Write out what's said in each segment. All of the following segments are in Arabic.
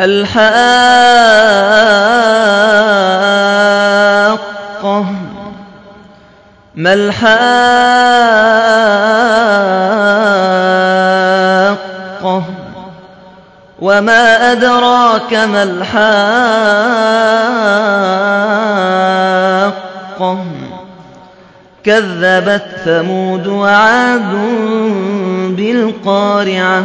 الْحَاقَّةُ. مَا الْحَاقَّةُ؟ وَمَا أَدْرَاكَ مَا الْحَاقَّةُ؟ كَذَّبَتْ ثَمُودُ وَعَادٌ بِالْقَارِعَةِ.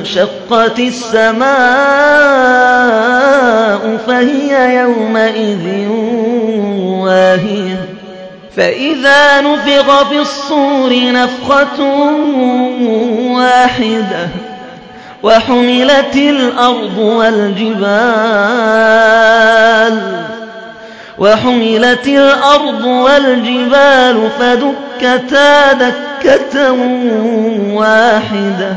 وَانشَقَّتِ السَّمَاءُ فَهِيَ يَوْمَئِذٍ وَاهِيَةٌ. فَإِذَا نُفِخَ فِي الصُّورِ نَفْخَةٌ وَاحِدَةٌ وَحُمِلَتِ الْأَرْضُ وَالْجِبَالُ فَدُكَّتَا دَكَّةً وَاحِدَةً.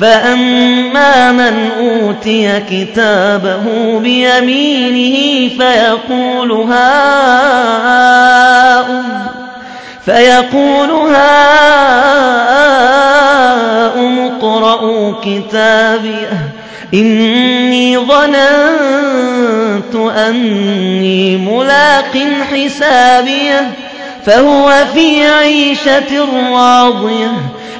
فَأَمَّا مَنْ أُوتِيَ كِتَابَهُ بِيَمِينِهِ فَيَقُولُ هَاؤُمُ اقْرَءُوا كِتَابِيَهْ إِنِّي ظَنَنتُ أَنِّي مُلَاقٍ حِسَابِيَهْ فَهُوَ فِي عِيشَةٍ رَّاضِيَةٍ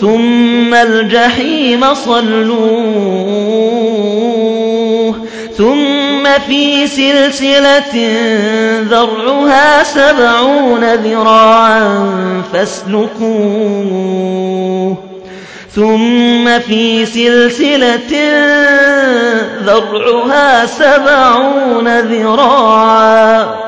ثم الجحيم صلوه ثم في سلسلة ذرعها سبعون ذراعا فاسلكوه ثم في سلسلة ذرعها سبعون ذراعا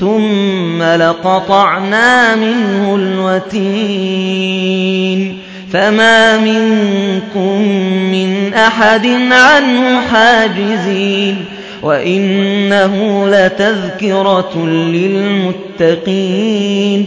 ثم لقطعنا منه الوتين فما منكم من أحد عنه حاجزين وإنه لتذكرة للمتقين